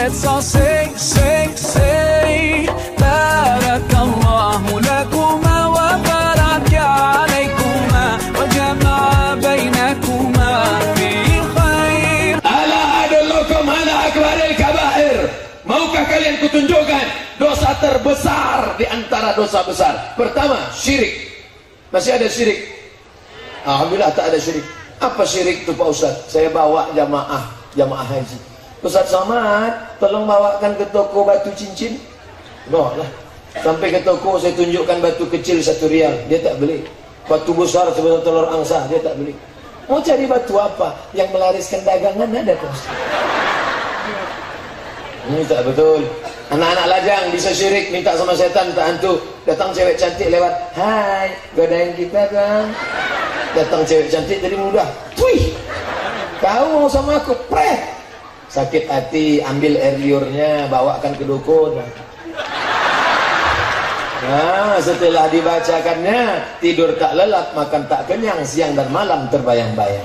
Let's all say, say, say بارك الله لكما وبارك عليكما وجمع بينكما في خير Ala adullukum ala akbaril kabair. Maukah kalian kutunjukkan dosa terbesar di antara dosa besar? Pertama, syirik. Masih ada syirik? Alhamdulillah tak ada syirik. Apa syirik itu Pak Ustaz? Saya bawa jamaah, jamaah haji. Ustaz Somad, tolong bawakan ke toko batu cincin. Bawa lah. Sampai ke toko saya tunjukkan batu kecil satu rial. Dia tak beli. Batu besar sebesar telur angsa. Dia tak beli. Mau cari batu apa? Yang melariskan dagangan ada Ustaz. Ini tak betul. Anak-anak lajang bisa syirik minta sama setan tak hantu. Datang cewek cantik lewat. Hai, godain kita bang. Datang cewek cantik jadi mudah. Wih, kau mau sama aku? Pret. Sakit hati, ambil air liurnya, bawakan ke dukun. Nah, setelah dibacakannya, tidur tak lelap, makan tak kenyang, siang dan malam terbayang-bayang.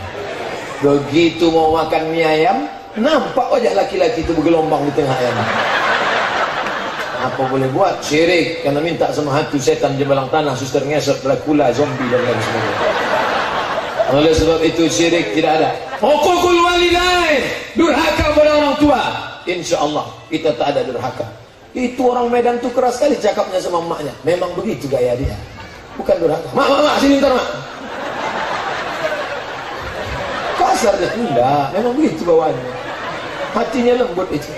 Begitu mau makan mie ayam, nampak wajah laki-laki itu bergelombang di tengah ayam. Apa boleh buat? Syirik. Karena minta sama hantu setan jebalang tanah, suster ngesot, Dracula, zombie dan lain sebagainya. Oleh sebab itu syirik tidak ada. Hukukul walidain, durhaka tua. Insya Allah kita tak ada durhaka. Itu orang Medan tuh keras sekali cakapnya sama emaknya. Memang begitu gaya dia. Bukan durhaka. Mak, mak, mak, sini ntar mak. Kasar dia. Enggak, memang begitu bawaannya. Hatinya lembut itu.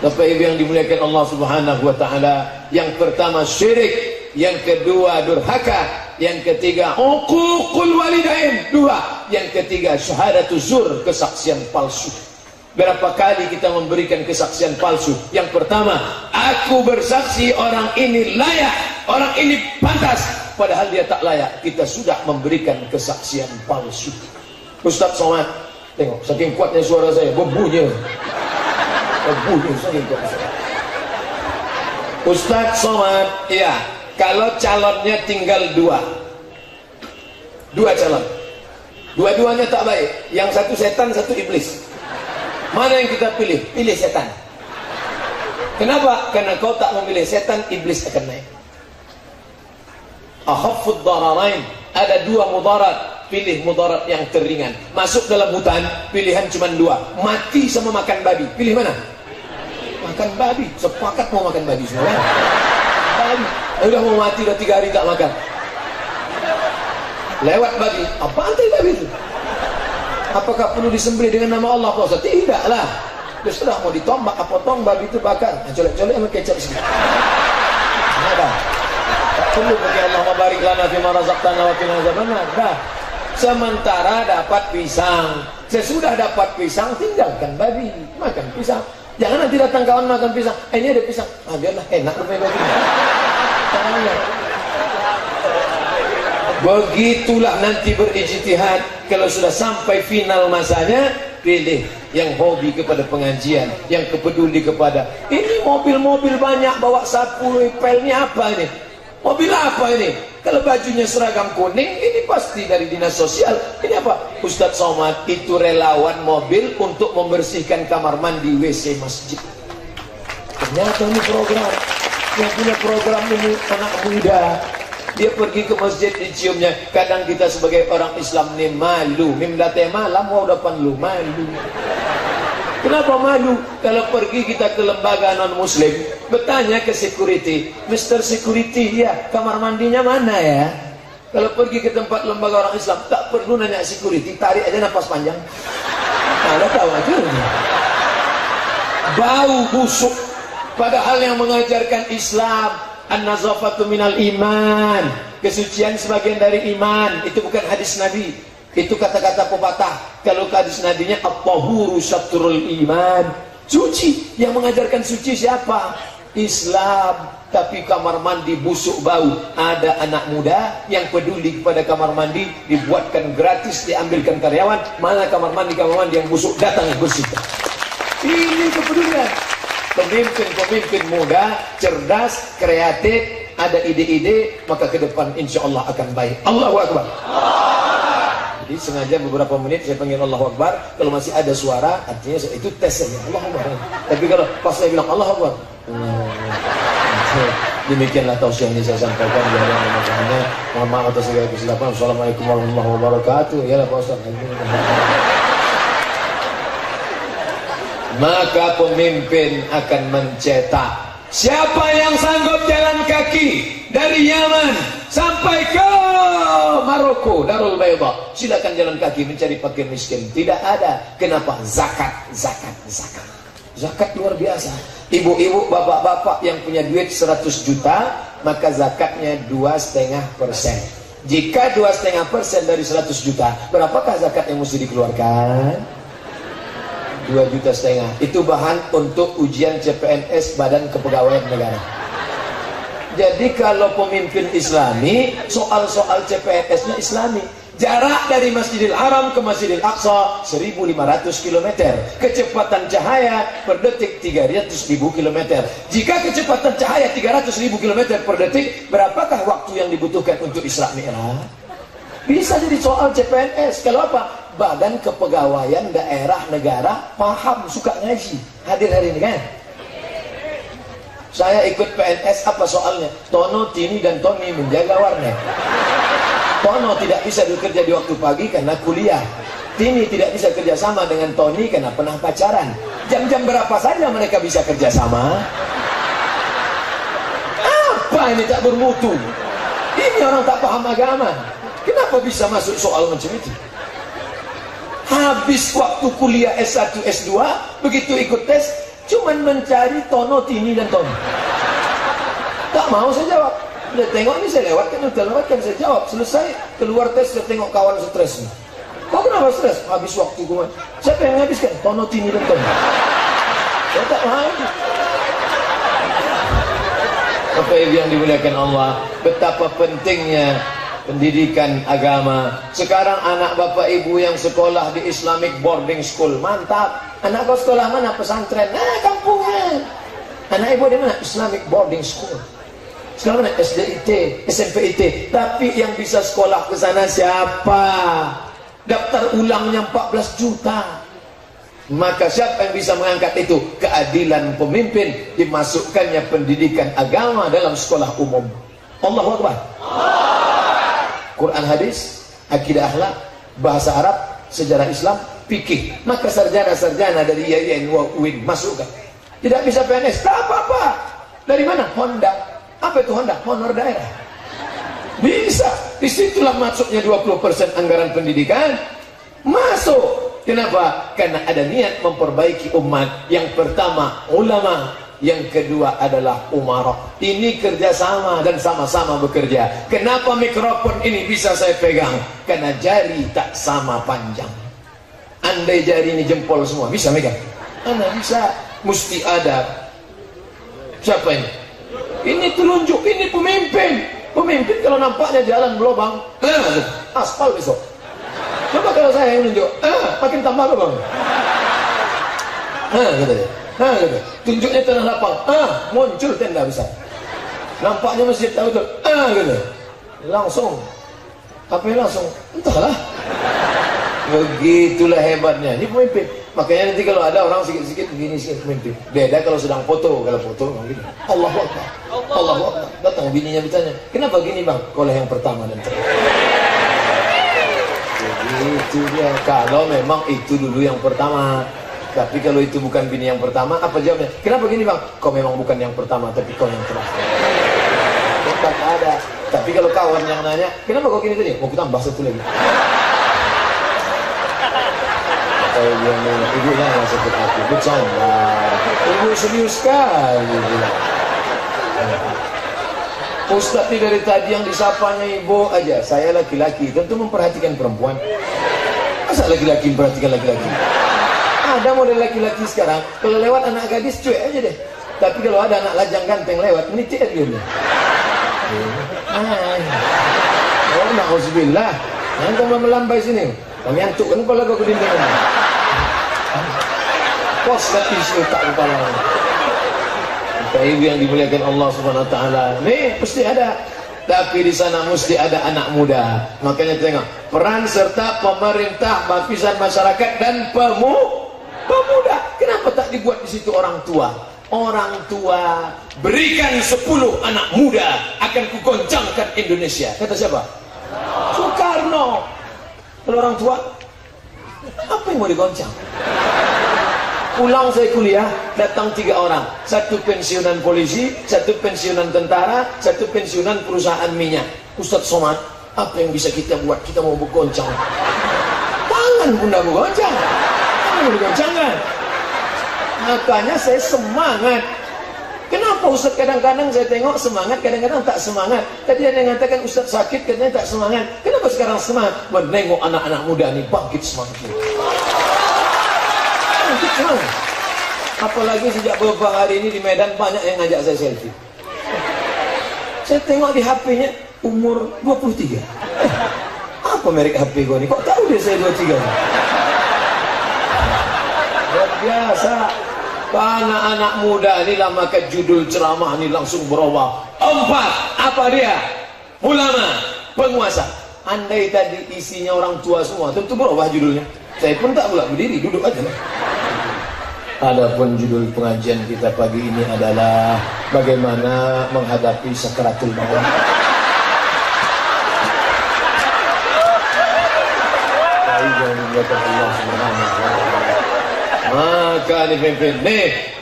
Bapak Ibu yang dimuliakan Allah Subhanahu wa taala, yang pertama syirik, yang kedua durhaka, yang ketiga uququl walidain, dua, yang ketiga syahadatu zur, kesaksian palsu. Berapa kali kita memberikan kesaksian palsu? Yang pertama, aku bersaksi orang ini layak, orang ini pantas, padahal dia tak layak. Kita sudah memberikan kesaksian palsu. Ustaz Somad, tengok, saking kuatnya suara saya, berbunyi. Berbunyi saking kuat. Ustaz Somad, iya, kalau calonnya tinggal dua, dua calon, dua-duanya tak baik. Yang satu setan, satu iblis. Mana yang kita pilih? Pilih setan. Kenapa? Karena kau tak memilih setan, iblis akan naik. Akhafud dararain. Ada dua mudarat. Pilih mudarat yang teringan. Masuk dalam hutan, pilihan cuma dua. Mati sama makan babi. Pilih mana? Makan babi. Sepakat mau makan babi semua. kan? Babi. Udah mau mati, udah tiga hari tak makan. Lewat babi. Apaan tadi babi itu? Apakah perlu disembelih dengan nama Allah Pak Ustaz? Tidaklah. Dia sudah mau ditombak, apa babi itu bakar. Nah, colek-colek sama kecap sedikit. Ada. Tak perlu bagi Allah mabarik lana fi razaqtana wa qina azabannar. Dah. Sementara dapat pisang. Sesudah dapat pisang tinggalkan babi, makan pisang. Jangan nanti datang kawan makan pisang. Eh, ini ada pisang. Ah, biarlah enak rumah babi. Begitulah nanti berijtihad kalau sudah sampai final masanya pilih yang hobi kepada pengajian, yang kepeduli kepada ini mobil-mobil banyak bawa sapu pelnya apa ini? Mobil apa ini? Kalau bajunya seragam kuning ini pasti dari dinas sosial. Ini apa? Ustadz Somad itu relawan mobil untuk membersihkan kamar mandi WC masjid. Ternyata ini program yang punya program ini anak muda dia pergi ke masjid diciumnya kadang kita sebagai orang Islam ni malu. Mimdate malam mau depan lu malu. Kenapa malu? Kalau pergi kita ke lembaga non muslim bertanya ke security Mr. Security ya kamar mandinya mana ya? Kalau pergi ke tempat lembaga orang Islam tak perlu nanya security tarik aja nafas panjang. Ada tahu aja bau busuk. Padahal yang mengajarkan Islam An-nazafatu minal iman. Kesucian sebagian dari iman. Itu bukan hadis Nabi. Itu kata-kata pepatah. Kalau hadis Nabinya at-tahuru syatrul iman. Suci. Yang mengajarkan suci siapa? Islam. Tapi kamar mandi busuk bau. Ada anak muda yang peduli kepada kamar mandi. Dibuatkan gratis, diambilkan karyawan. Mana kamar mandi, kamar mandi yang busuk datang bersihkan. Ini kepedulian pemimpin-pemimpin muda, cerdas, kreatif, ada ide-ide, maka ke depan insya Allah akan baik. Allahu Akbar. Jadi sengaja beberapa menit saya panggil Allahu Akbar. Kalau masih ada suara, artinya itu tes saja. Allahu Akbar. Tapi kalau pas saya bilang Allahu Akbar, Demikianlah tausiah yang saya sampaikan di hadapan makanya. Mohon maaf atas segala kesilapan. Assalamualaikum warahmatullahi wabarakatuh. Ya Pak Ustaz. Maka pemimpin akan mencetak Siapa yang sanggup jalan kaki dari Yaman sampai ke Maroko, Darul Bayda, silakan jalan kaki mencari fakir miskin. Tidak ada. Kenapa? Zakat, zakat, zakat. Zakat luar biasa. Ibu-ibu, bapak-bapak yang punya duit 100 juta, maka zakatnya dua setengah persen. Jika dua setengah persen dari 100 juta, berapakah zakat yang mesti dikeluarkan? 2 juta setengah. Itu bahan untuk ujian CPNS Badan Kepegawaian Negara. Jadi kalau pemimpin islami soal-soal CPNS-nya islami. Jarak dari Masjidil Haram ke Masjidil Aqsa 1500 km kecepatan cahaya per detik 300 ribu km jika kecepatan cahaya 300 ribu km per detik berapakah waktu yang dibutuhkan untuk Isra Mi'raj? Bisa jadi soal CPNS kalau apa badan kepegawaian daerah negara paham suka ngaji. Hadir hari ini kan? Saya ikut PNS apa soalnya? Tono, Tini dan Tony menjaga warnet. Tono tidak bisa bekerja di waktu pagi karena kuliah. Tini tidak bisa kerjasama dengan Tony karena pernah pacaran. Jam-jam berapa saja mereka bisa kerjasama apa ini tak bermutu? Ini orang tak paham agama. Kenapa bisa masuk soal macam itu habis waktu kuliah S1, S2 begitu ikut tes cuman mencari Tono, Tini dan Tono. Tak mau saya jawab. Udah tengok ini saya lewatkan udah lewatkan saya jawab. Selesai keluar tes saya tengok kawan stres. Kok kenapa stres? Habis waktu gue siapa yang habiskan Tono, Tini dan Tono. Saya tak mau apa yang dimuliakan Allah? Betapa pentingnya pendidikan agama. Sekarang anak bapak ibu yang sekolah di Islamic boarding school, mantap. Anak kau sekolah mana? Pesantren. Nah, kampungan. Anak ibu di mana? Islamic boarding school. Sekarang mana? SDIT, SMPIT. Tapi yang bisa sekolah ke sana siapa? Daftar ulangnya 14 juta. Maka siapa yang bisa mengangkat itu? Keadilan pemimpin dimasukkannya pendidikan agama dalam sekolah umum. Allahu Akbar. Allah. Quran hadis, akidah akhlak, bahasa Arab, sejarah Islam, fikih. Maka sarjana-sarjana dari IAIN UIN masukkan. Tidak bisa PNS, tak apa-apa. Dari mana? Honda. Apa itu Honda? Honor daerah. Bisa. Di situlah masuknya 20% anggaran pendidikan. Masuk. Kenapa? Karena ada niat memperbaiki umat. Yang pertama, ulama yang kedua adalah umarok ini kerjasama dan sama-sama bekerja. Kenapa mikrofon ini bisa saya pegang? Karena jari tak sama panjang. Andai jari ini jempol semua bisa megang? Mana bisa. Mesti ada. Siapa ini? Ini telunjuk ini pemimpin. Pemimpin kalau nampaknya jalan berlobang eh, aspal besok. Coba kalau saya yang menunjuk eh, makin tambah lubang. Eh, gitu Ha. Tunjuknya tanah lapang. Ah, muncul tenda besar. Nampaknya masjid tahu tu. Ah, kata. Langsung. Apa langsung? Entahlah. Begitulah hebatnya. Ini pemimpin. Makanya nanti kalau ada orang sikit-sikit begini sikit pemimpin. Beda kalau sedang foto. Kalau foto begini. Allah Akbar. Allah Akbar. Datang bininya bertanya. Kenapa gini bang? Kau yang pertama dan terakhir. Begitu dia. Kalau memang itu dulu yang pertama. Tapi kalau itu bukan bini yang pertama, apa jawabnya? Kenapa gini bang? Kau memang bukan yang pertama, tapi kau yang terakhir. Tetap ada. Tapi kalau kawan yang nanya, kenapa kau gini tadi? Mau tambah satu lagi. Dia nanya, ibu jangan sakit hati, bercanda. Ibu serius sekali. Ustaz ini dari tadi yang disapanya ibu aja, saya laki-laki, tentu memperhatikan perempuan. Masa laki-laki memperhatikan laki-laki? Ada model laki-laki sekarang. Kalau lewat anak gadis cuek aja deh. Tapi kalau ada anak lajang ganteng lewat menitik dia dia oh na'udzubillah. Jangan kau melambai sini? Kami antuk kan kepala kau ke dinding pos sini tak kepala. Bapak ibu yang dimuliakan Allah subhanahu wa ta'ala. Nih pasti ada. Tapi di sana mesti ada anak muda. Makanya tengok peran serta pemerintah, lapisan masyarakat dan pemu pemuda. Kenapa tak dibuat di situ orang tua? Orang tua berikan 10 anak muda akan kugoncangkan Indonesia. Kata siapa? Soekarno. Kalau orang tua apa yang mau digoncang? pulang saya kuliah datang tiga orang satu pensiunan polisi satu pensiunan tentara satu pensiunan perusahaan minyak Ustadz Somad apa yang bisa kita buat kita mau bergoncang tangan pun dah bergoncang mau digoncangkan makanya saya semangat. Kenapa Ustaz kadang-kadang saya tengok semangat, kadang-kadang tak semangat. Tadi ada yang mengatakan Ustaz sakit, katanya tak semangat. Kenapa sekarang semangat? Menengok anak-anak muda ini bangkit semangat senang apalagi sejak beberapa hari ini di Medan banyak yang ngajak saya selfie. Saya tengok di HP-nya umur 23 eh, apa merek HP kau ni? Kok tahu dia saya 23 luar biasa. Anak-anak muda ini lah maka judul ceramah ini langsung berubah empat apa dia? Ulama penguasa. Andai tadi isinya orang tua semua tentu berubah judulnya. Saya pun tak pula berdiri duduk aja. Adapun judul pengajian kita pagi ini adalah bagaimana menghadapi sakaratul maut. Nih,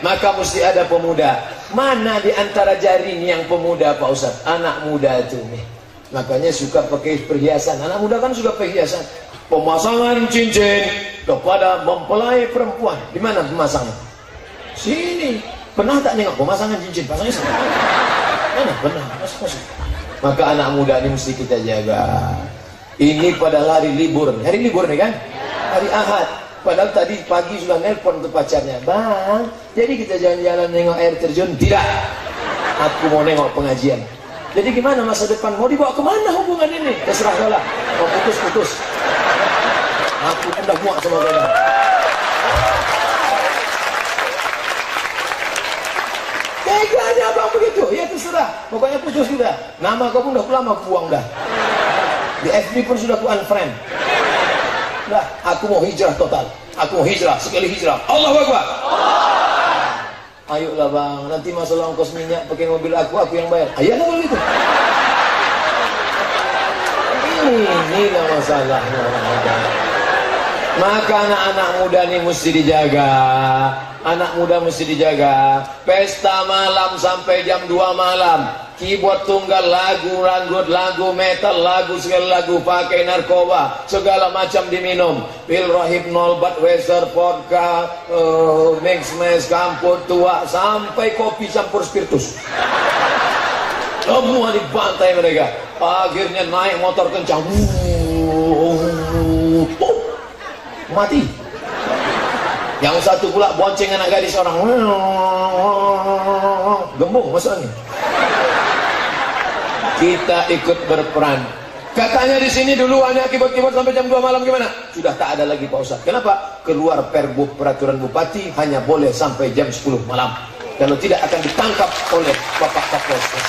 maka mesti ada pemuda. Mana di antara jaring yang pemuda Pak Ustaz? Anak muda itu nih. Makanya suka pakai perhiasan. Anak muda kan suka perhiasan. Pemasangan cincin, kepada mempelai perempuan. Di mana pemasangnya? Sini. Pernah tak nengok pemasangan cincin? Pasangnya sana. Mana? Pernah. Masuk, masuk. Maka anak muda ini mesti kita jaga. Ini pada hari libur. Hari libur nih kan? Hari Ahad. Padahal tadi pagi sudah nelpon ke pacarnya. Bang, jadi kita jalan-jalan nengok air terjun? Tidak. Aku mau nengok pengajian. Jadi gimana masa depan? Mau dibawa ke mana hubungan ini? Terserah lah. Mau putus-putus. Aku pun dah muak sama kau Teganya abang begitu Ya terserah Pokoknya putus sudah Nama kau pun dah lama buang dah Di FB pun sudah ku unfriend Dah Aku mau hijrah total. Aku mau hijrah Sekali hijrah. Allah Akbar. Ayolah bang. Nanti masalah ongkos minyak Pakai mobil aku Aku yang bayar. Ayolah kalau gitu Ini lah masalahnya maka anak-anak muda ini mesti dijaga. Anak muda mesti dijaga. Pesta malam sampai jam 2 malam Keyboard tunggal lagu, ranggut lagu, metal lagu, segala lagu Pakai narkoba, segala macam diminum. Pil rohib nol, Budweiser, vodka, uh, mix mes, kampur tua Sampai kopi campur spiritus. Semua dibantai mereka. Akhirnya naik motor kencang. Mati. Yang satu pula bonceng anak gadis orang. Gembung maksudnya kita ikut berperan. Katanya di sini dulu hanya kibot-kibot sampai jam 2 malam gimana? Sudah tak ada lagi Pak Ustaz kenapa? Keluar perbu peraturan bupati hanya boleh sampai jam 10 malam. Kalau tidak akan ditangkap oleh Bapak Kapolres.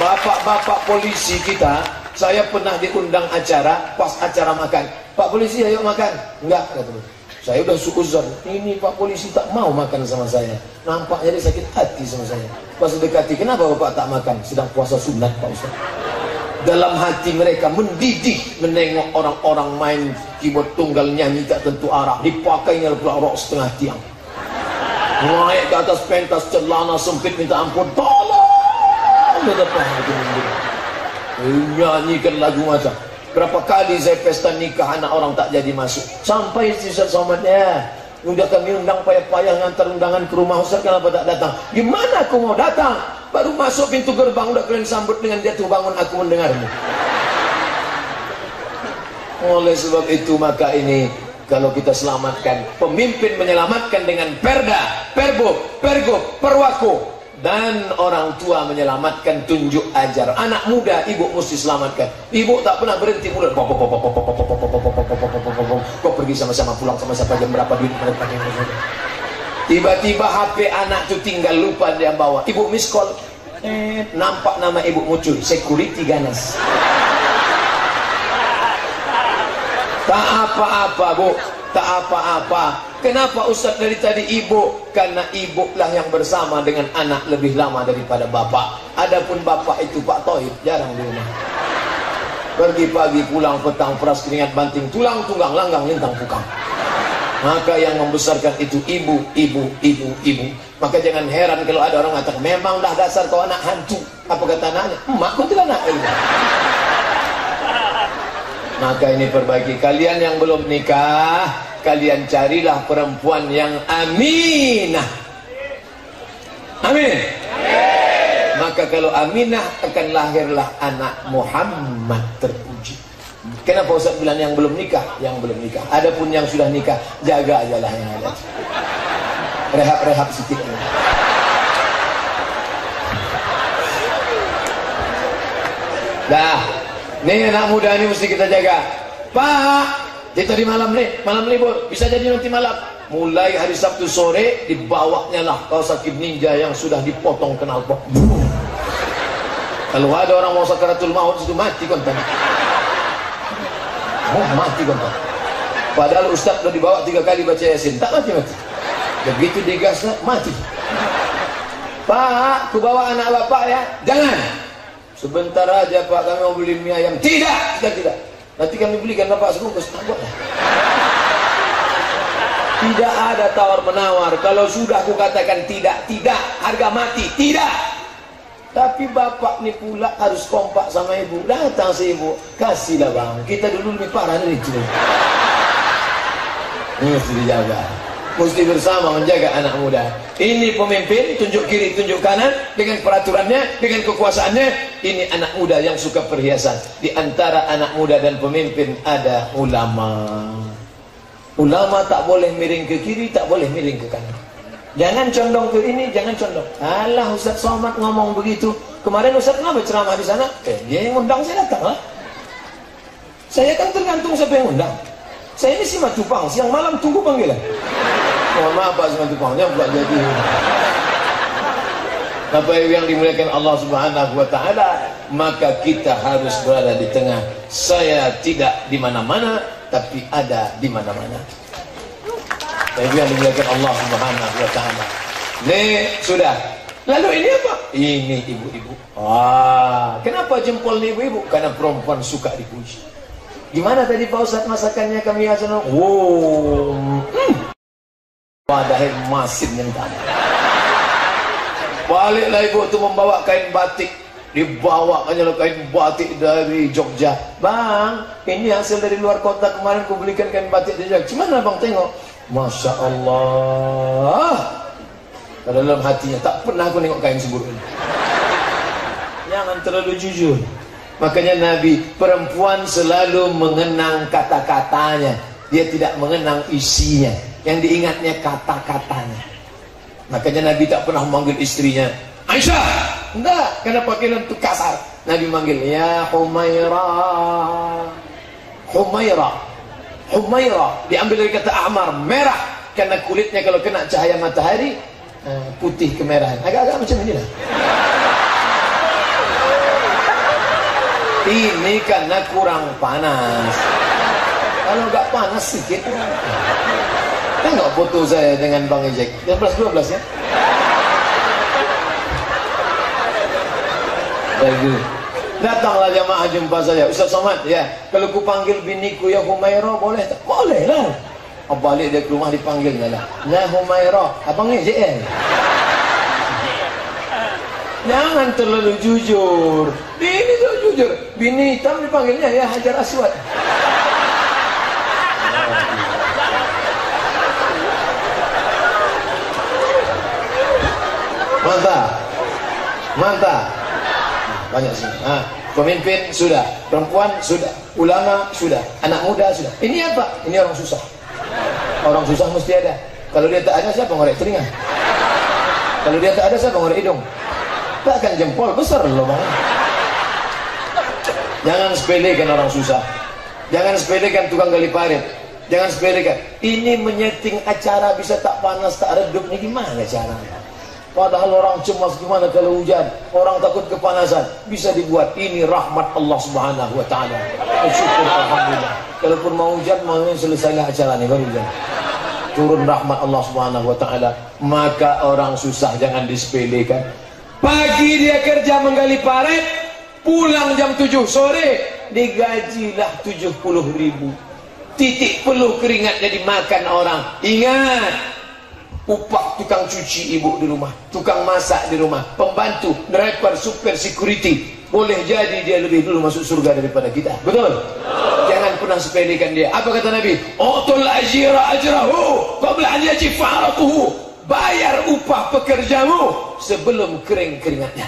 Bapak-bapak polisi kita saya pernah diundang acara pas acara makan. Pak polisi ayo makan. Enggak kata saya udah sukuzon ini Pak polisi tak mau makan sama saya. Nampaknya dia sakit hati sama saya. Pas dekati kenapa Bapak tak makan? Sedang puasa sunat Pak Ustaz. Dalam hati mereka mendidik menengok orang-orang main keyboard tunggal nyanyi tak tentu arah. Dipakainya pula rok setengah tiang. Naik ke atas pentas celana sempit minta ampun. Tolong! Ke depan nyanyikan lagu macam Berapa kali saya pesta nikah anak orang tak jadi masuk. Sampai Ustaz Somadnya. Udah kami undang payah-payah ngantar undangan ke rumah Ustaz kenapa tak datang? Gimana aku mau datang? Baru masuk pintu gerbang udah kalian sambut dengan jatuh bangun aku mendengarmu. Oleh sebab itu maka ini kalau kita selamatkan pemimpin menyelamatkan dengan perda, perbo, pergo, perwako dan orang tua menyelamatkan tunjuk ajar anak muda ibu mesti selamatkan ibu tak pernah berhenti mulut kok pergi sama-sama pulang sama siapa jam berapa duit tiba-tiba HP anak tu tinggal lupa dia bawa ibu eh, nampak nama ibu muncul security ganas tak apa-apa bu tak apa-apa kenapa Ustaz dari tadi ibu karena ibu lah yang bersama dengan anak lebih lama daripada bapak adapun bapak itu Pak Toib jarang di rumah pergi pagi pulang petang peras keringat banting tulang tunggang langgang lintang pukang maka yang membesarkan itu ibu, ibu, ibu, ibu. Maka jangan heran kalau ada orang mengatakan, memanglah dasar kau anak hantu. Apa kata anaknya? Emakku itu anak ilmu. Maka ini perbaiki kalian yang belum nikah, kalian carilah perempuan yang aminah. Amin. Maka kalau aminah akan lahirlah anak Muhammad terpuji. Kenapa Ustaz bilang yang belum nikah? Yang belum nikah. Adapun yang sudah nikah, jaga aja lah yang ada. Rehab-rehab sedikit. Dah, nih anak muda ini mesti kita jaga. Pak, jadi tadi malam nih, malam libur, bisa jadi nanti malam. Mulai hari Sabtu sore, dibawanya lah kau sakit ninja yang sudah dipotong kenal pot. Kalau ada orang mau sakaratul maut, itu mati konten. Oh mati kan Padahal Ustaz sudah dibawa tiga kali baca Yasin Tak mati-mati Begitu digasnya mati Pak, ku bawa anak bapak ya Jangan Sebentar aja pak kami mau beli mie ayam Tidak, tidak, tidak Nanti kami belikan bapak sebungkus Tak buat Tidak ada tawar menawar Kalau sudah aku katakan tidak, tidak Harga mati, tidak tapi bapak ni pula harus kompak sama ibu. Datang si ibu, kasihlah bang. Kita dulu lebih parah dari itu. Ini mesti dijaga. Mesti bersama menjaga anak muda. Ini pemimpin, tunjuk kiri, tunjuk kanan. Dengan peraturannya, dengan kekuasaannya. Ini anak muda yang suka perhiasan. Di antara anak muda dan pemimpin ada ulama. Ulama tak boleh miring ke kiri, tak boleh miring ke kanan. Jangan condong ke ini, jangan condong. Alah Ustaz Somad ngomong begitu. Kemarin Ustaz kenapa ceramah di sana? Eh, dia yang undang saya datang lah. Saya kan tergantung siapa yang undang. Saya ini si Matupang, siang malam tunggu panggilan. Mohon maaf Pak si Matupangnya buat jadi. Bapak Ibu yang dimuliakan Allah Subhanahu wa taala, maka kita harus berada di tengah. Saya tidak di mana-mana, tapi ada di mana-mana. Tapi yang dimuliakan Allah Subhanahu wa taala. Nih, sudah. Lalu ini apa? Ini ibu-ibu. Wah, kenapa jempol ibu-ibu? Karena perempuan suka dipuji. Gimana tadi Pak Ustaz masakannya kami hasan? Wow. Hmm. Yang tadi. Baliklah ibu itu membawa kain batik dibawa aja kain batik dari Jogja bang ini hasil dari luar kota kemarin ku belikan kain batik dari Jogja cuman bang tengok Masya Allah dalam hatinya Tak pernah aku tengok kain sebut ini Jangan terlalu jujur Makanya Nabi Perempuan selalu mengenang kata-katanya. Dia tidak mengenang isinya. Yang diingatnya kata-katanya. Makanya Nabi tak pernah memanggil istrinya. Aisyah! Enggak, karena panggilan itu kasar. Nabi manggil Ya Humairah. Humairah. Humaira diambil dari kata ahmar merah. Karena kulitnya kalau kena cahaya matahari eh, putih kemerahan agak-agak macam ini lah ini karena kurang panas. Kalau enggak panas sedikit tengok foto saya dengan Bang Ejek. 11-12 ya? Bagus. Datanglah jamaah jumpa saya. Ustaz Somad ya. Kalau ku panggil biniku ya Humairah boleh tak? Boleh lah. Balik dia ke rumah dipanggil lah. Ya Humairah. Abang ni JL Jangan terlalu jujur Bini tu jujur Bini hitam dipanggilnya ya Hajar Aswad Mantap Mantap banyak sini. Ha, pemimpin sudah, perempuan sudah, ulama sudah, anak muda sudah. Ini apa? Ini orang susah. Orang susah mesti ada. Kalau dia tak ada siapa ngorek telinga? Kalau dia tak ada siapa ngorek hidung? Takkan jempol besar loh bang. Jangan sepelekan orang susah. Jangan sepelekan tukang gali parit. Jangan sepelekan. Ini menyeting acara bisa tak panas tak redup ini gimana caranya? Padahal orang cemas gimana kalau hujan, orang takut kepanasan, bisa dibuat. Ini rahmat Allah Subhanahu wa taala. Syukur alhamdulillah. Kalaupun mau hujan, mau selesailah acara nih baru hujan. Turun rahmat Allah Subhanahu wa taala. Maka orang susah jangan disepelekan. Pagi dia kerja menggali paret, pulang jam 7 sore digajilah 70 ribu. Titik peluh keringatnya dimakan orang. Ingat, upah tukang cuci ibu di rumah, tukang masak di rumah, pembantu, driver, super security. Boleh jadi dia lebih dulu masuk surga daripada kita. Betul? Jangan pernah sepelekan dia. Apa kata Nabi? Utul ajira ajrahu qabla an yajifaratuhu. Bayar upah pekerjamu sebelum kering keringatnya.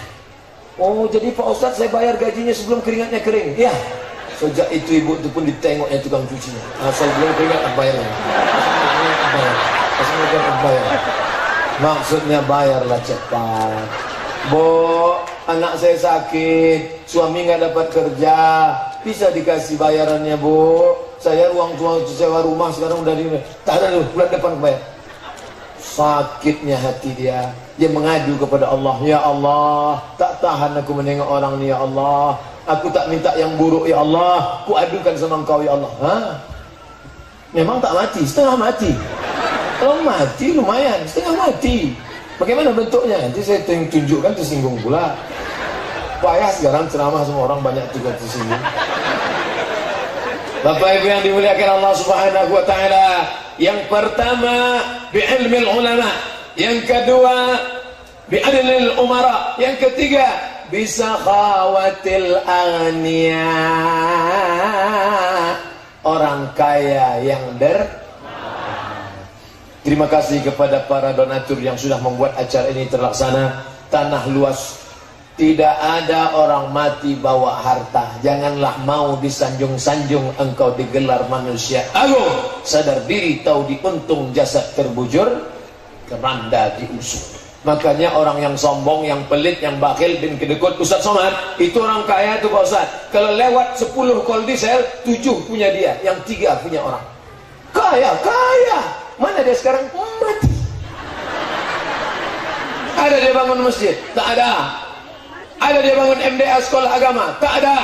Oh, jadi Pak Ustaz saya bayar gajinya sebelum keringatnya kering. Ya. Sejak itu ibu itu pun ditengoknya tukang cucinya. Asal belum keringat bayar. Asal bayar. Maksudnya bayarlah cepat. Bu, anak saya sakit, suami nggak dapat kerja, bisa dikasih bayarannya bu. Saya uang tua sewa rumah sekarang udah di, tak ada bulan depan bayar. Sakitnya hati dia, dia mengadu kepada Allah, ya Allah, tak tahan aku menengok orang ni ya Allah. Aku tak minta yang buruk ya Allah, ku adukan sama engkau ya Allah. Ha? Memang tak mati, setengah mati. Kalau mati lumayan, setengah mati. Bagaimana bentuknya? Nanti saya tunjukkan tersinggung pula. Payah sekarang ceramah semua orang banyak juga tersinggung. Bapak Ibu yang dimuliakan Allah Subhanahu wa taala, yang pertama bi'ilmil ulama, yang kedua bi'adlil umara, yang ketiga bisa khawatil ania orang kaya yang der Terima kasih kepada para donatur yang sudah membuat acara ini terlaksana. Tanah luas. Tidak ada orang mati bawa harta. Janganlah mau disanjung-sanjung engkau digelar manusia agung. Sadar diri tahu diuntung jasad terbujur. Keranda diusung. Makanya orang yang sombong, yang pelit, yang bakil dan kedekut Ustaz Somad Itu orang kaya itu Pak Ustaz Kalau lewat 10 kol diesel 7 punya dia, yang 3 punya orang Kaya, kaya Mana dia sekarang? Mati. Ada dia bangun masjid? Tak ada. Ada dia bangun MDA sekolah agama? Tak ada.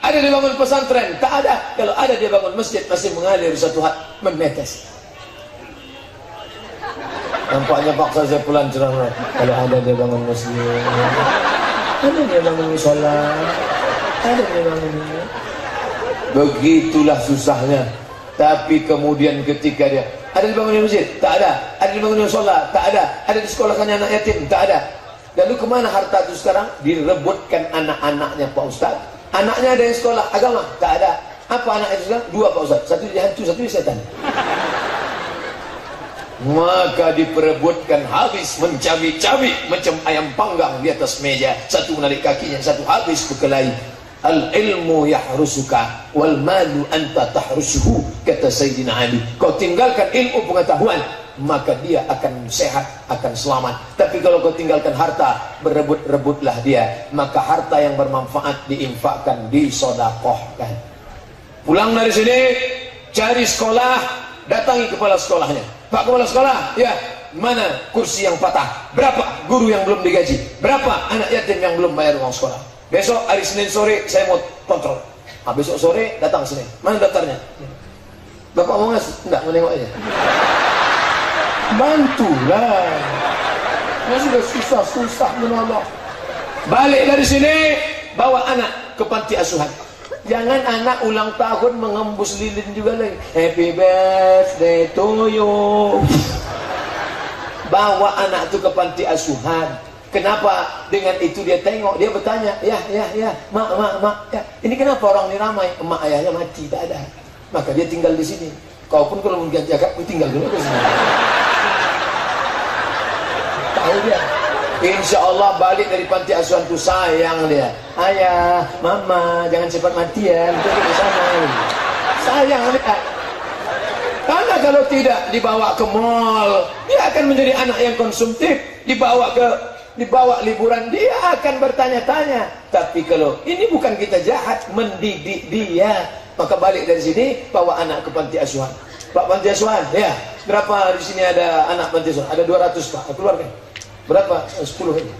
Ada dia bangun pesantren? Tak ada. Kalau ada dia bangun masjid masih mengalir satu hat menetes. Nampaknya paksa saya pulang ceramah. Kalau ada dia bangun masjid, ada dia bangun musola, ada dia bangun Begitulah susahnya. Tapi kemudian ketika dia ada di bangunan masjid? Tak ada. Ada di bangunan sholat? Tak ada. Ada di sekolahkan anak yatim? Tak ada. Lalu ke mana harta itu sekarang? Direbutkan anak-anaknya Pak Ustaz. Anaknya ada yang sekolah agama? Tak ada. Apa anak itu sekarang? Dua Pak Ustaz. Satu di hantu, satu di setan. Maka diperebutkan habis mencabik-cabik macam ayam panggang di atas meja. Satu menarik kakinya, satu habis berkelahi. Al ilmu yahrusuka wal malu anta tahrusuhu kata Sayyidina Ali. Kau tinggalkan ilmu pengetahuan maka dia akan sehat, akan selamat. Tapi kalau kau tinggalkan harta, berebut-rebutlah dia. Maka harta yang bermanfaat diinfakkan, disodakohkan. Pulang dari sini, cari sekolah, datangi kepala sekolahnya. Pak kepala sekolah, ya mana kursi yang patah? Berapa guru yang belum digaji? Berapa anak yatim yang belum bayar uang sekolah? Besok hari Senin sore saya mau kontrol. Ah, besok sore datang Senin. Mana daftarnya? Bapak mau ngasih? Enggak, mau nengok aja. Bantulah. Ya sudah susah-susah menolong. Balik dari sini, bawa anak ke panti asuhan. Jangan anak ulang tahun mengembus lilin juga lagi. Happy birthday to you. Bawa anak itu ke panti asuhan Kenapa dengan itu dia tengok, dia bertanya, ya, ya, ya, mak, mak, mak, ya. Ini kenapa orang ini ramai? Emak ayahnya mati, tak ada. Maka dia tinggal di sini. Kau pun kalau ganti akak, tinggal dulu di sini. Tahu dia. Insya Allah balik dari panti asuhan itu sayang dia. Ayah, mama, jangan cepat mati ya. Nanti di sana. Sayang dia. Karena kalau tidak dibawa ke mall, dia akan menjadi anak yang konsumtif. Dibawa ke dibawa liburan dia akan bertanya-tanya tapi kalau ini bukan kita jahat mendidik dia maka balik dari sini bawa anak ke panti asuhan Pak panti asuhan ya berapa di sini ada anak panti asuhan ada 200 Pak keluarkan berapa 10 aja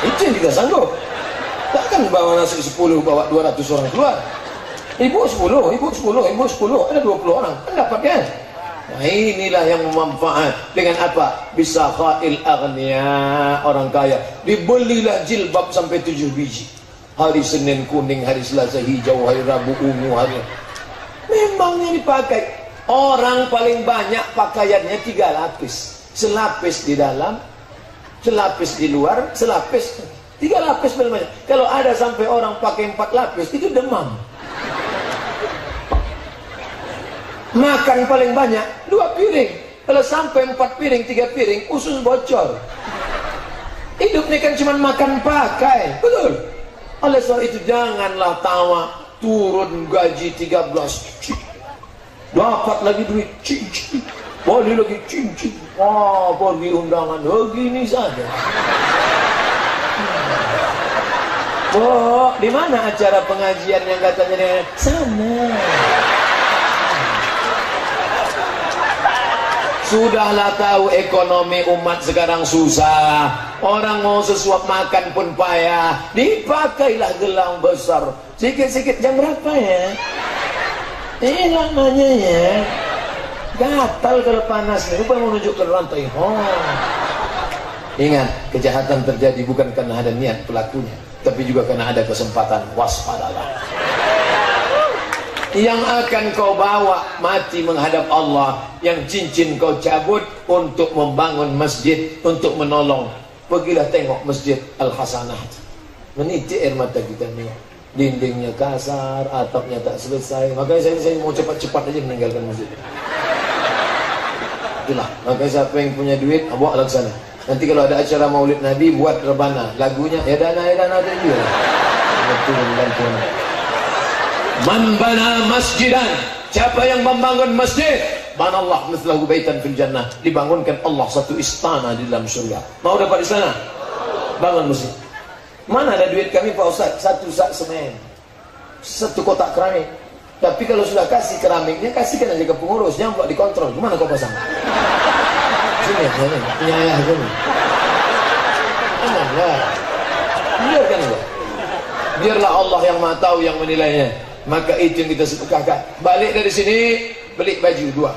itu yang kita sanggup takkan bawa nasi 10 bawa 200 orang keluar ibu 10 ibu 10 ibu 10 ada 20 orang kan dapat kan Nah inilah yang memanfaat dengan apa? Bisa khail agniya orang kaya. Dibelilah jilbab sampai tujuh biji. Hari Senin kuning, hari Selasa hijau, hari Rabu ungu, hari memangnya dipakai. Orang paling banyak pakaiannya tiga lapis. Selapis di dalam, selapis di luar, selapis. Tiga lapis banyak. Kalau ada sampai orang pakai empat lapis itu demam. makan paling banyak dua piring. Kalau sampai empat piring tiga piring usus bocor. Hidup ini kan cuma makan pakai betul? Oleh sebab itu janganlah tawa turun gaji 13 dapat lagi duit cincin boleh lagi cincin wah pergi undangan begini saja Oh, di mana acara pengajian yang katanya sana? Sudahlah tahu ekonomi umat sekarang susah. Orang mau sesuap makan pun payah. Dipakailah gelang besar. Sikit-sikit jam berapa ya? Ini lamanya ya. Gatal kalau panas. Lupa menunjuk ke lantai. Oh. Ingat, kejahatan terjadi bukan karena ada niat pelakunya. Tapi juga karena ada kesempatan. Waspadalah yang akan kau bawa mati menghadap Allah yang cincin kau cabut untuk membangun masjid untuk menolong pergilah tengok masjid Al-Hasanah meniti air mata kita ni dindingnya kasar atapnya tak selesai makanya saya, saya mau cepat-cepat aja meninggalkan masjid itulah. Makanya siapa yang punya duit bawa lah ke sana. Nanti kalau ada acara maulid Nabi buat rebana. Lagunya ya dana ya dana ada juga betul. Dan Man masjidan. Siapa yang membangun masjid? Banallah mislahu baitan fil jannah. Dibangunkan Allah satu istana di dalam surga. Mau dapat istana? Bangun masjid. Mana ada duit kami Pak Ustaz? Satu sak semen. Satu kotak keramik Tapi kalau sudah kasih keramiknya Kasihkan aja ke pengurus. Buat dikontrol. Gimana kau pasang? Sini, sini. Punya ayah sini. Janganlah Biarkan Biarlah Allah yang maha tahu yang menilainya. Maka itu yang kita sedekahkan balik dari sini beli baju dua.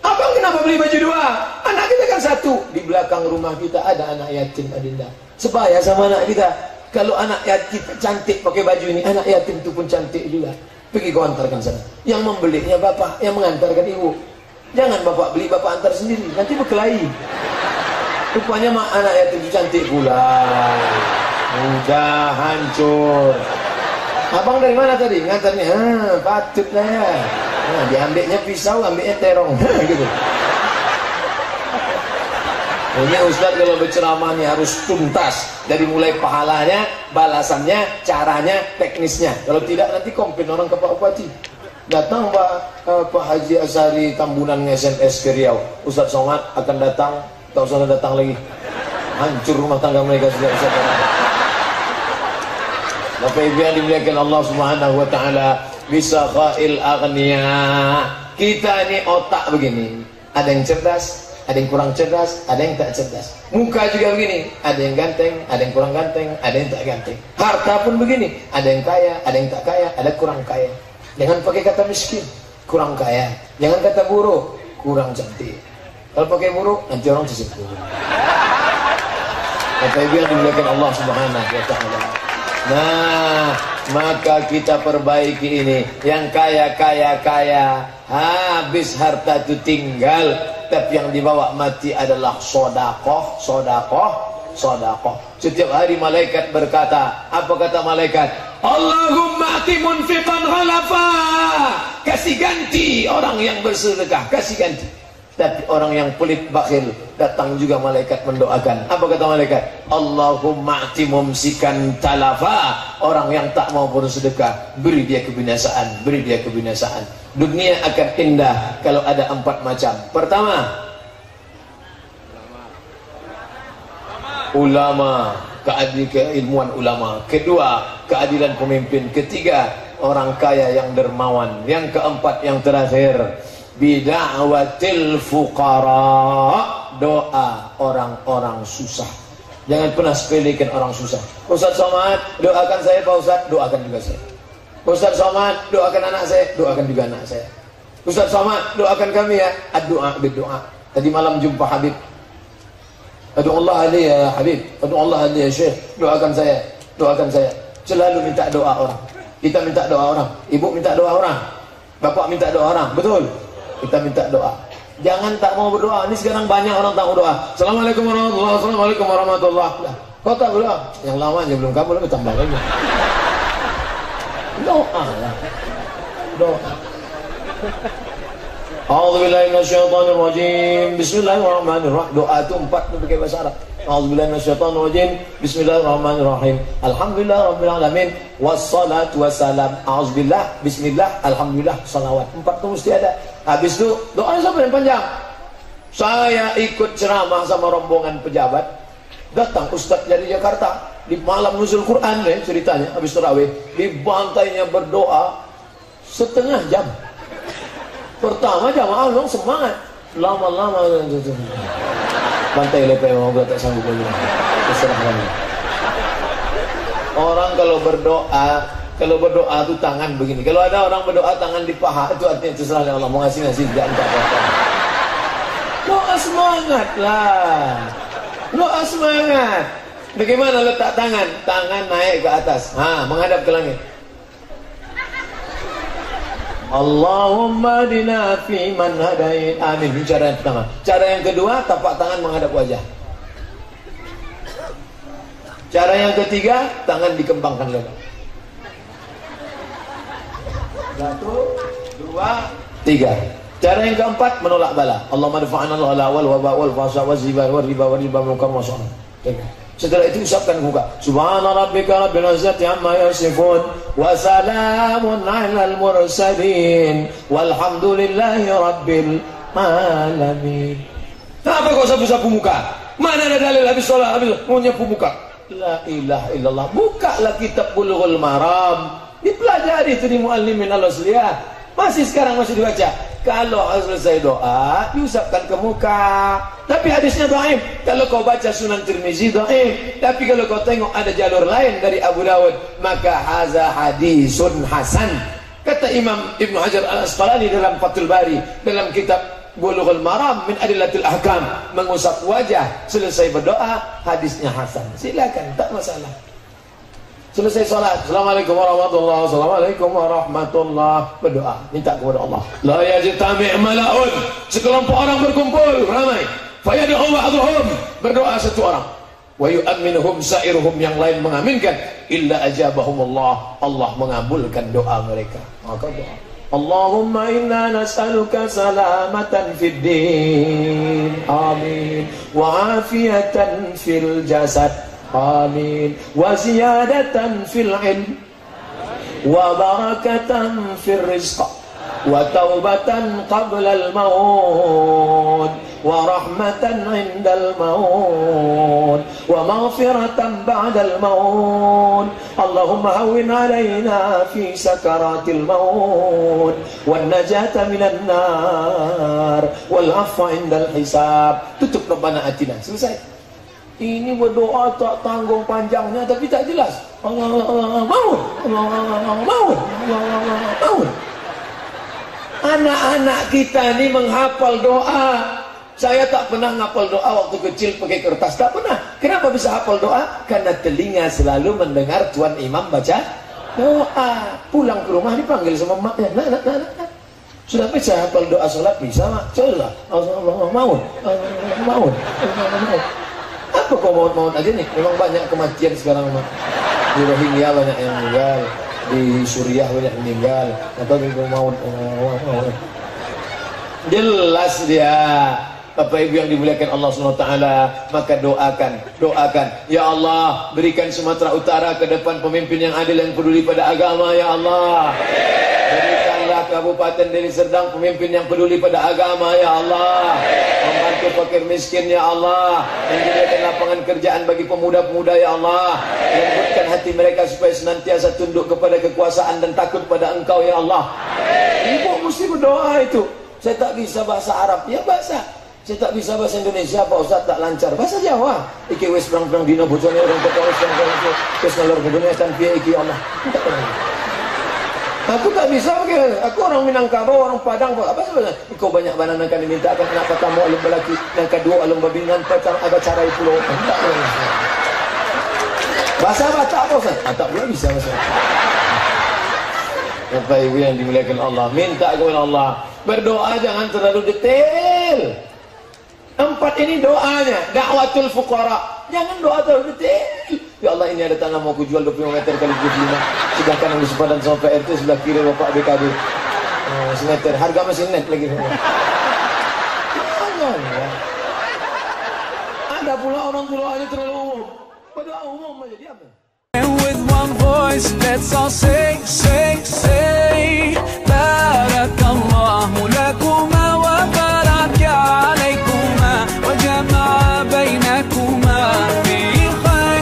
Abang kenapa beli baju dua? Anak kita kan satu. Di belakang rumah kita ada anak yatim adinda. Sebaya sama anak kita. Kalau anak yatim cantik pakai baju ini anak yatim itu pun cantik juga pergi kau antarkan sana yang membelinya bapak yang mengantarkan ibu jangan bapak beli bapak antar sendiri nanti berkelahi rupanya mak anak yatim itu cantik pula mudah hancur Abang dari mana tadi? Ngantarnya, lah ya. Nah, diambilnya pisau, ambilnya terong. gitu. Ini Ustaz kalau berceramah ini harus tuntas dari mulai pahalanya, balasannya, caranya, teknisnya. Kalau tidak nanti komplain orang ke Pak Bupati. Datang Pak uh, Pak Haji Azhari Tambunan SMS ke Riau. Ustaz Somad akan datang, tak usah datang lagi. Hancur rumah tangga mereka sejak Ustaz. Bapak Ibu yang dimuliakan Allah Subhanahu wa taala, bisa khail aghnia. Kita ini otak begini. Ada yang cerdas, ada yang kurang cerdas, ada yang tak cerdas. Muka juga begini, ada yang ganteng, ada yang kurang ganteng, ada yang tak ganteng. Harta pun begini, ada yang kaya, ada yang tak kaya, ada kurang kaya. Jangan pakai kata miskin, kurang kaya. Jangan kata buruk, kurang cantik. Kalau pakai buruk, nanti orang tersebut. Bapak Ibu yang dimuliakan Allah Subhanahu wa taala. Nah, maka kita perbaiki ini. Yang kaya, kaya, kaya. Habis harta itu tinggal. Tapi yang dibawa mati adalah sodakoh, sodakoh, sodakoh. Setiap hari malaikat berkata, apa kata malaikat? Allahumma ati munfiqan khalafa. Kasih ganti orang yang bersedekah, kasih ganti. Tapi orang yang pelit bakhil datang juga malaikat mendoakan. Apa kata malaikat? Allahumma ati mumsikan talafa. Orang yang tak mau bersedekah, beri dia kebinasaan, beri dia kebinasaan. Dunia akan indah kalau ada empat macam. Pertama, ulama, keadilan keilmuan ulama. Kedua, keadilan pemimpin. Ketiga, orang kaya yang dermawan. Yang keempat, yang terakhir, bida'watil fuqara doa orang-orang susah. Jangan pernah sepelekan orang susah. Ustaz Somad, doakan saya Pak Ustaz, doakan juga saya. Ustaz Somad, doakan anak saya, doakan juga anak saya. Ustaz Somad, doakan kami ya. Ad-doa berdoa. Tadi malam jumpa Habib. Allah ali ya Habib. Allah ali ya Syekh. Doakan saya. Doakan saya. Selalu minta doa orang. Kita minta doa orang. Ibu minta doa orang. Bapak minta doa orang. Betul. Kita minta doa. Jangan tak mau berdoa. Ini sekarang banyak orang tak mau doa. Assalamualaikum warahmatullahi wabarakatuh. Assalamualaikum warahmatullahi wabarakatuh. Kau tak berdoa? Yang lama aja belum kamu lebih tambah lagi. Doa lah. Doa. A'udzubillahi minasyaitonirrajim. Bismillahirrahmanirrahim. Doa itu empat itu pakai bahasa Arab. A'udzubillahi minasyaitonirrajim. Bismillahirrahmanirrahim. Alhamdulillah rabbil alamin. Wassalatu wassalam. A'udzubillah, bismillah, alhamdulillah, salawat. Empat itu mesti ada. Habis itu doa sampai yang panjang. Saya ikut ceramah sama rombongan pejabat. Datang Ustaz dari Jakarta di malam nuzul Quran nih ceritanya habis tarawih dibantainya berdoa setengah jam Pertama jamaah memang semangat. Lama-lama bantai lepe mau gue tak sanggup lagi. Terserah kamu. Orang kalau berdoa, kalau berdoa itu tangan begini. Kalau ada orang berdoa tangan di paha itu artinya terserah Allah mau ngasih ngasih tidak minta apa-apa. Doa semangat lah. Doa semangat. Bagaimana letak tangan? Tangan naik ke atas. Ha, menghadap ke langit. Allahumma dina fi man hadait. Amin. Ini cara yang pertama. Cara yang kedua, tapak tangan menghadap wajah. Cara yang ketiga, tangan dikembangkan lebar. Satu, dua, tiga. Cara yang keempat, menolak bala. Allahumma dafa'an Allah wal waba wal fasa wal zibar wal riba wal riba wa setelah itu ucapkan muka. Subhana rabbika rabbil izzati amma yasifun wa salamun 'alal mursalin walhamdulillahi rabbil alamin. Kenapa kau sapu-sapu muka? Mana ada dalil habis sholat habis mau nyapu muka? La ilaha illallah. Bukalah kitab Bulughul Maram. Dipelajari itu di muallimin al-asliyah. Masih sekarang masih dibaca. Kalau selesai doa, diusapkan ke muka. Tapi hadisnya doaim. Kalau kau baca Sunan Tirmizi doaim. Tapi kalau kau tengok ada jalur lain dari Abu Dawud, maka haza hadisun hasan. Kata Imam Ibn Hajar al-Asqalani dalam Fathul Bari, dalam kitab Bulughul Maram min Adillatil Ahkam, mengusap wajah selesai berdoa, hadisnya hasan. Silakan, tak masalah. Selesai salat. Assalamualaikum warahmatullahi Assalamualaikum warahmatullahi Berdoa. Minta kepada Allah. La yajtami' mala'un. Sekelompok orang berkumpul. Ramai. Fayadu'u ba'duhum. Berdoa satu orang. Wa yu'adminuhum sa'iruhum yang lain mengaminkan. Illa ajabahum Allah. Mengabulkan doa mereka. Maka doa. Allahumma inna nas'aluka salamatan fid din. Amin. Wa afiatan fil jasad. آمين وزيادة في العلم وبركة في الرزق وتوبة قبل الموت ورحمة عند الموت ومغفرة بعد الموت. اللهم هون علينا في سكرات الموت والنجاة من النار والعفو عند الحساب. تتب ربنا أتنا. selesai Ini berdoa tak tanggung panjangnya tapi tak jelas. Allah Allah maun. Anak-anak kita ini menghafal doa. Saya tak pernah ngapal doa waktu kecil pakai kertas. Tak pernah. Kenapa bisa hafal doa? Karena telinga selalu mendengar Tuan Imam baca doa. Pulang ke rumah dipanggil sama maknya. Nah, nah, nah, nah. Sudah bisa hafal doa sholat? Bisa, mak. Coba. Allah Allah maun. Allah Allah maun. Allah Allah maun. Apa kau maut-maut aja nih? Memang banyak kematian sekarang mah. Di Rohingya banyak yang meninggal, di Suriah banyak yang meninggal. Atau di maut, maut. Jelas dia. Bapak Ibu yang dimuliakan Allah SWT Maka doakan Doakan Ya Allah Berikan Sumatera Utara ke depan pemimpin yang adil Yang peduli pada agama Ya Allah Berikanlah Kabupaten Deli Serdang Pemimpin yang peduli pada agama Ya Allah Membantu fakir miskin Ya Allah Menyediakan lapangan kerjaan bagi pemuda-pemuda Ya Allah Lembutkan hati mereka Supaya senantiasa tunduk kepada kekuasaan Dan takut pada engkau Ya Allah Ibu mesti berdoa itu Saya tak bisa bahasa Arab Ya bahasa Saya tak bisa bahasa Indonesia, Pak Ustaz tak lancar. Bahasa Jawa. Iki wis perang-perang dino bojone orang kota wis perang itu. Wis ngene kan piye iki Allah. Tak pernah. Aku tak bisa pakai. Aku orang Minangkabau, orang Padang. Apa sebenarnya? Kau banyak banana kan dimintakan kenapa kamu alum belaki yang kedua alum babingan petang ada cara. Tak pernah. Bahasa apa tak apa? Ah, tak pula bisa bahasa. Bapak Ibu yang dimuliakan Allah, minta kepada Allah. Berdoa jangan terlalu detail. Empat ini doanya, dakwatul fuqara. Jangan doa terlalu detail. Ya Allah ini ada tanah mau kujual 25 meter kali 25 Sebelah kanan di sepadan sama PRT Sebelah kiri Bapak BKB oh, Semeter, harga masih net lagi. Ya. Ada pula orang pulau aja terlalu umum. Padahal umum aja dia apa? With one voice, let's all sing, sing, say, Tarakallahu lakum.